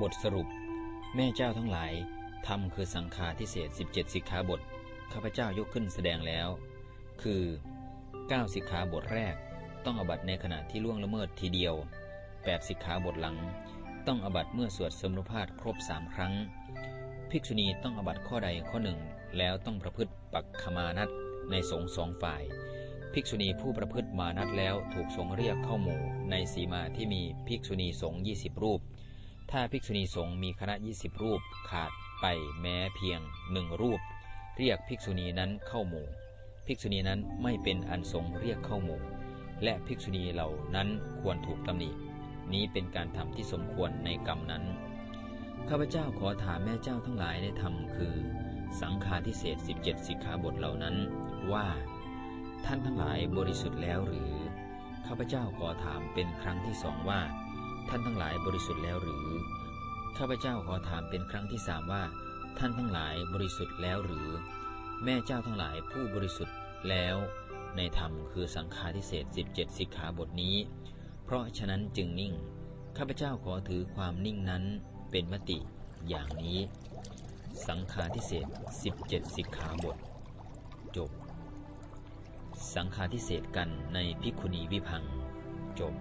บทสรุป แม่เจ้าทั้งหลายธรรมคือสังฆาทิเศษ17 สิกขาบทข้าพเจ้ายกขึ้นแสดงแล้ว คือ 9 สิกขาบทแรก ต้องอบัตในขณะที่ล่วงละเมิดทีเดียว 8 สิกขาบทหลัง ต้องอบัตเมื่อสวดสมรุภาพครบสามครั้ง ภิกษุณีต้องอบัตข้อใดข้อหนึ่ง แล้วต้องประพฤติปักขมานัตในสงสองฝ่าย ภิกษุณีผู้ประพฤติมานัตแล้วถูกสงเรียกเข้าหมู่ ในสีมาที่มีภิกษุณีสงฆ์20รูป ถ้าภิกษุณีสงฆ์มีคณะ20รูปขาดไปแม้เพียงหนึ่งรูป เรียกภิกษุณีนั้นเข้าหมู่ ภิกษุณีนั้นไม่เป็นอันสงเรียกเข้าหมู่ และภิกษุณีเหล่านั้นควรถูกตำหนิ นี้เป็นการทำที่สมควรในกรรมนั้น ข้าพเจ้าขอถามแม่เจ้าทั้งหลายในธรรมคือ สังฆาทิเศษ17 สิกขาบทเหล่านั้นว่า ท่านทั้งหลายบริสุทธิ์แล้วหรือ ข้าพเจ้าขอถามเป็นครั้งที่สองว่า ท่านทั้งหลายบริสุทธิ์แล้วหรือ ข้าพเจ้าขอถามเป็นครั้งที่สามว่า ท่านทั้งหลายบริสุทธิ์แล้วหรือ แม่เจ้าทั้งหลายผู้บริสุทธิ์แล้ว ในธรรมคือสังฆาทิเศษ17 สิกขาบทนี้ เพราะฉะนั้นจึงนิ่ง ข้าพเจ้าขอถือความนิ่งนั้นเป็นมติอย่างนี้ สังฆาทิเศษ17 สิกขาบท จบ สังฆาทิเศษกันในพิกขุณีวิพัง จบ